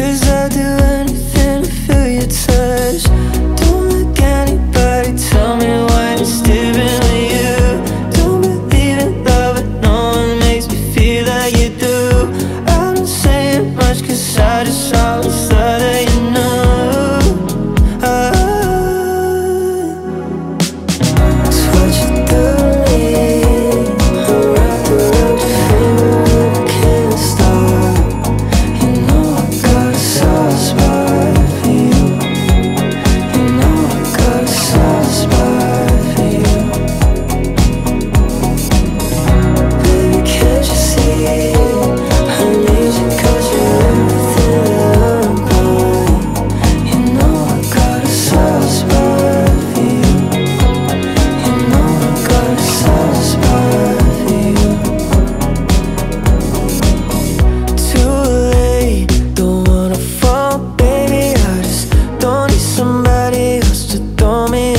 Cause I do anything to feel your touch. Don't anybody, tell me why I'm you. Don't believe in love, but no one makes me feel like you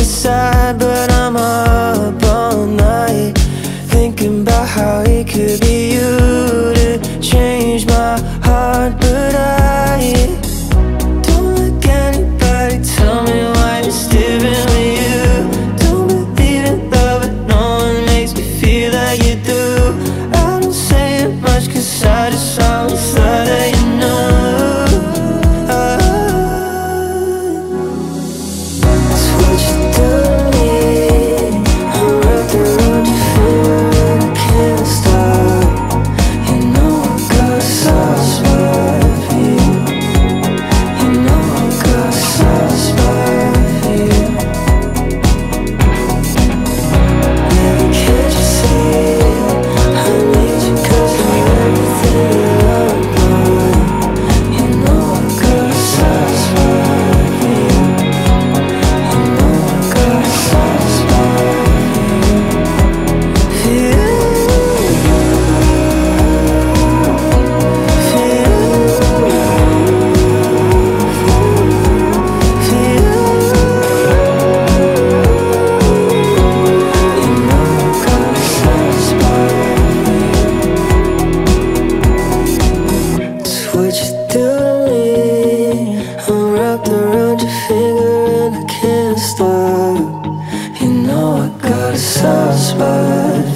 sad, but I'm up all night Thinking about how it could be. suspect